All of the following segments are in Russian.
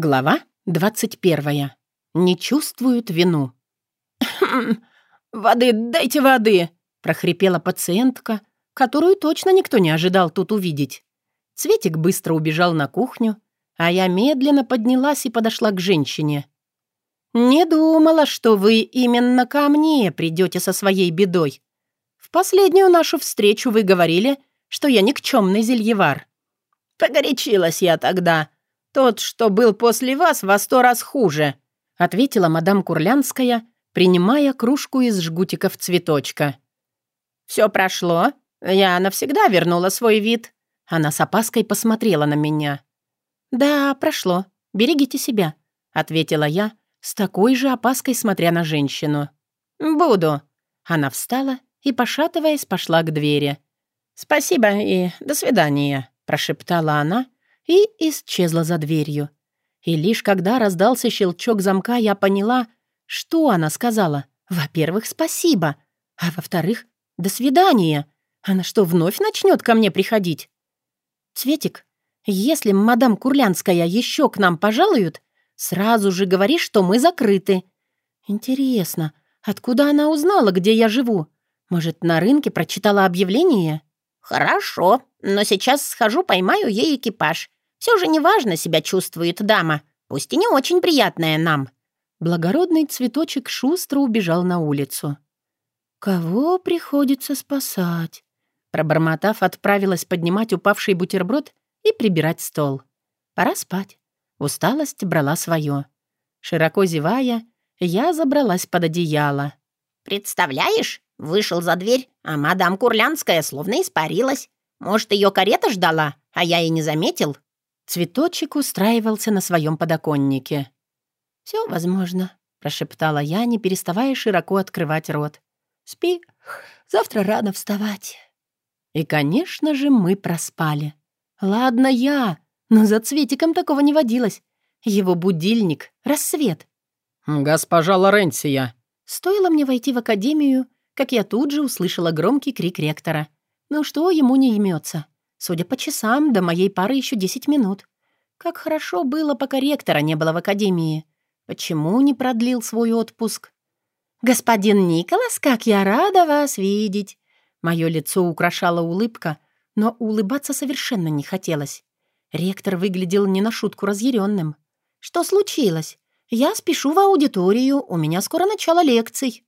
Глава 21. Не чувствуют вину. «Воды, дайте воды!» — прохрипела пациентка, которую точно никто не ожидал тут увидеть. Цветик быстро убежал на кухню, а я медленно поднялась и подошла к женщине. «Не думала, что вы именно ко мне придете со своей бедой. В последнюю нашу встречу вы говорили, что я никчемный зельевар». «Погорячилась я тогда. Тот, что был после вас, во сто раз хуже», ответила мадам Курлянская, принимая кружку из жгутиков цветочка. «Все прошло. Я навсегда вернула свой вид». Она с опаской посмотрела на меня. «Да, прошло. Берегите себя», — ответила я, с такой же опаской смотря на женщину. «Буду». Она встала и, пошатываясь, пошла к двери. «Спасибо и до свидания», — прошептала она и исчезла за дверью. И лишь когда раздался щелчок замка, я поняла, что она сказала. Во-первых, спасибо, а во-вторых, до свидания. Она что, вновь начнет ко мне приходить? Цветик, если мадам Курлянская еще к нам пожалуют, сразу же говори, что мы закрыты. Интересно, откуда она узнала, где я живу? Может, на рынке прочитала объявление? Хорошо, но сейчас схожу, поймаю ей экипаж. Все же неважно себя чувствует дама, пусть и не очень приятная нам». Благородный цветочек шустро убежал на улицу. «Кого приходится спасать?» Пробормотав, отправилась поднимать упавший бутерброд и прибирать стол. Пора спать. Усталость брала свое. Широко зевая, я забралась под одеяло. «Представляешь, вышел за дверь, а мадам Курлянская словно испарилась. Может, ее карета ждала, а я и не заметил?» Цветочек устраивался на своем подоконнике. «Все возможно», — прошептала я, не переставая широко открывать рот. «Спи, завтра рано вставать». И, конечно же, мы проспали. Ладно я, но за Цветиком такого не водилось. Его будильник — рассвет. «Госпожа Лоренция!» Стоило мне войти в академию, как я тут же услышала громкий крик ректора. Ну что ему не имется? Судя по часам, до моей пары еще десять минут. Как хорошо было, пока ректора не было в академии. Почему не продлил свой отпуск? «Господин Николас, как я рада вас видеть!» Мое лицо украшала улыбка, но улыбаться совершенно не хотелось. Ректор выглядел не на шутку разъяренным. «Что случилось? Я спешу в аудиторию, у меня скоро начало лекций».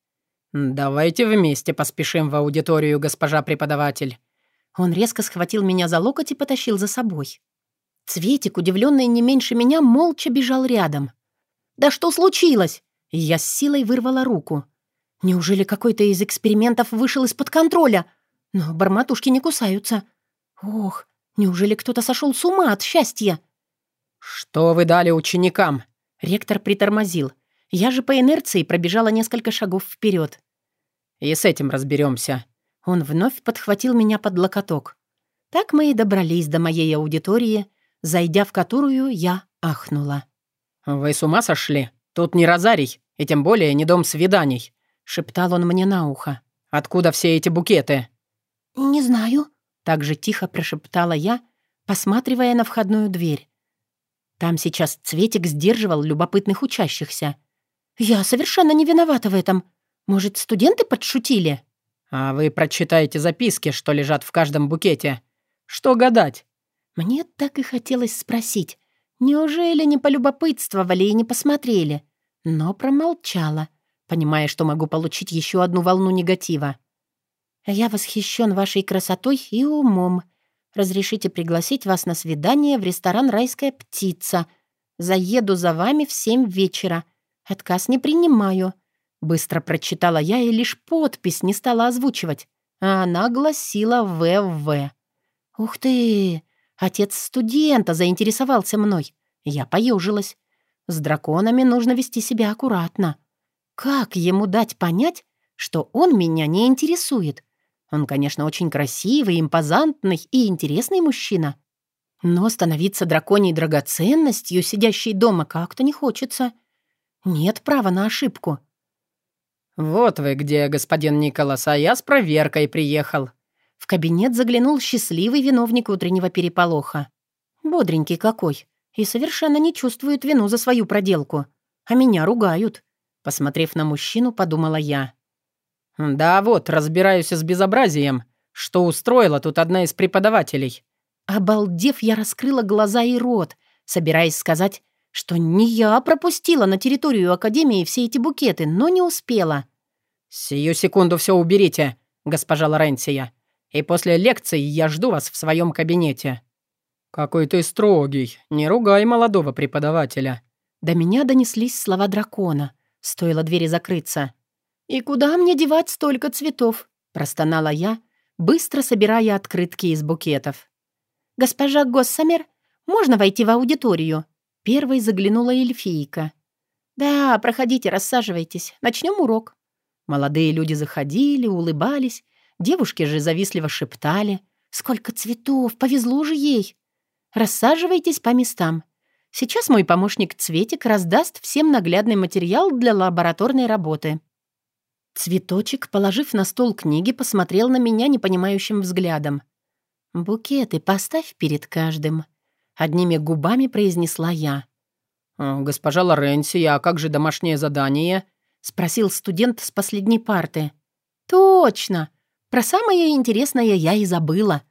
«Давайте вместе поспешим в аудиторию, госпожа преподаватель», он резко схватил меня за локоть и потащил за собой. Цветик, удивленный не меньше меня, молча бежал рядом. «Да что случилось?» Я с силой вырвала руку. Неужели какой-то из экспериментов вышел из-под контроля? Но барматушки не кусаются. Ох, неужели кто-то сошел с ума от счастья? «Что вы дали ученикам?» Ректор притормозил. Я же по инерции пробежала несколько шагов вперед. «И с этим разберемся. Он вновь подхватил меня под локоток. Так мы и добрались до моей аудитории, зайдя в которую я ахнула. «Вы с ума сошли? Тут не розарий, и тем более не дом свиданий», — шептал он мне на ухо. «Откуда все эти букеты?» «Не знаю», — так же тихо прошептала я, посматривая на входную дверь. Там сейчас Цветик сдерживал любопытных учащихся. «Я совершенно не виновата в этом. Может, студенты подшутили?» «А вы прочитаете записки, что лежат в каждом букете. Что гадать?» Мне так и хотелось спросить, неужели не полюбопытствовали и не посмотрели? Но промолчала, понимая, что могу получить еще одну волну негатива. «Я восхищен вашей красотой и умом. Разрешите пригласить вас на свидание в ресторан «Райская птица». Заеду за вами в семь вечера. Отказ не принимаю. Быстро прочитала я и лишь подпись не стала озвучивать, а она гласила «ВВ». «Ух ты! Отец студента заинтересовался мной. Я поежилась. С драконами нужно вести себя аккуратно. Как ему дать понять, что он меня не интересует? Он, конечно, очень красивый, импозантный и интересный мужчина. Но становиться драконьей драгоценностью, сидящей дома, как-то не хочется. Нет права на ошибку. «Вот вы где, господин Николас, а я с проверкой приехал». В кабинет заглянул счастливый виновник утреннего переполоха. Бодренький какой. и совершенно не чувствуют вину за свою проделку. А меня ругают. Посмотрев на мужчину, подумала я. «Да вот, разбираюсь с безобразием, что устроила тут одна из преподавателей». Обалдев, я раскрыла глаза и рот, собираясь сказать, что не я пропустила на территорию Академии все эти букеты, но не успела. «Сию секунду все уберите, госпожа Лоренция, и после лекции я жду вас в своем кабинете». «Какой ты строгий, не ругай молодого преподавателя». До меня донеслись слова дракона. Стоило двери закрыться. «И куда мне девать столько цветов?» — простонала я, быстро собирая открытки из букетов. «Госпожа Госсамер, можно войти в аудиторию?» Первой заглянула эльфийка. «Да, проходите, рассаживайтесь. Начнем урок». Молодые люди заходили, улыбались, девушки же завистливо шептали. «Сколько цветов! Повезло же ей!» «Рассаживайтесь по местам. Сейчас мой помощник Цветик раздаст всем наглядный материал для лабораторной работы». Цветочек, положив на стол книги, посмотрел на меня непонимающим взглядом. «Букеты поставь перед каждым», — одними губами произнесла я. «Госпожа Лоренсия, а как же домашнее задание?» — спросил студент с последней парты. «Точно! Про самое интересное я и забыла.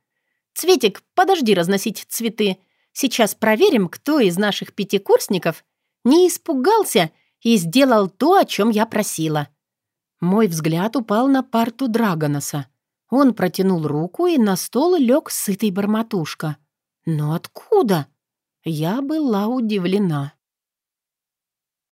Цветик, подожди разносить цветы. Сейчас проверим, кто из наших пятикурсников не испугался и сделал то, о чем я просила». Мой взгляд упал на парту Драгоноса. Он протянул руку, и на стол лег сытый бормотушка. «Но откуда?» Я была удивлена.